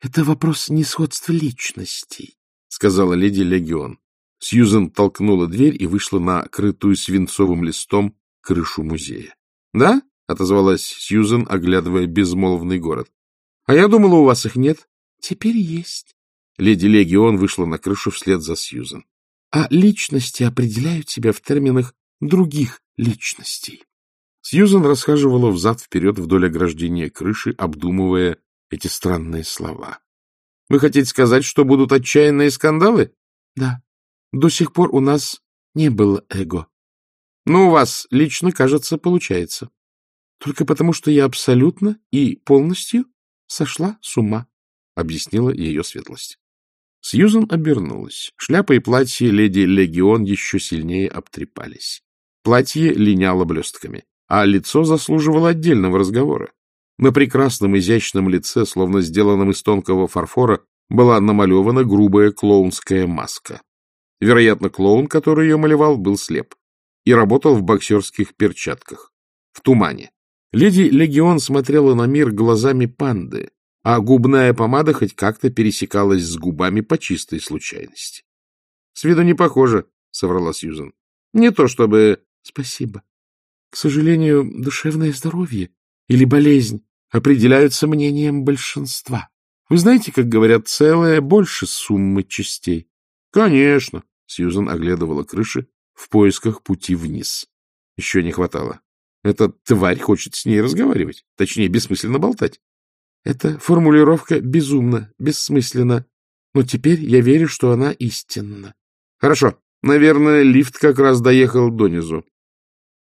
— Это вопрос несходства личностей, — сказала леди Легион. Сьюзен толкнула дверь и вышла на крытую свинцовым листом крышу музея. — Да? — отозвалась Сьюзен, оглядывая безмолвный город. — А я думала, у вас их нет. — Теперь есть. Леди Легион вышла на крышу вслед за Сьюзен. — А личности определяют себя в терминах других личностей. Сьюзен расхаживала взад-вперед вдоль ограждения крыши, обдумывая эти странные слова. — Вы хотите сказать, что будут отчаянные скандалы? — Да. До сих пор у нас не было эго. — Но у вас лично, кажется, получается. Только потому, что я абсолютно и полностью сошла с ума, — объяснила ее светлость. Сьюзан обернулась. Шляпа и платье леди Легион еще сильнее обтрепались. Платье линяло блестками, а лицо заслуживало отдельного разговора. На прекрасном изящном лице, словно сделанном из тонкого фарфора, была намалевана грубая клоунская маска. Вероятно, клоун, который ее малевал, был слеп и работал в боксерских перчатках, в тумане. Леди Легион смотрела на мир глазами панды, а губная помада хоть как-то пересекалась с губами по чистой случайности. — С виду не похоже, — соврала Сьюзен. — Не то чтобы... — Спасибо. К сожалению, душевное здоровье или болезнь определяются мнением большинства. Вы знаете, как говорят, целое больше суммы частей? — Конечно, — Сьюзан оглядывала крыши в поисках пути вниз. Еще не хватало. Эта тварь хочет с ней разговаривать, точнее, бессмысленно болтать. Эта формулировка безумна, бессмысленна, но теперь я верю, что она истинна. Хорошо, наверное, лифт как раз доехал донизу.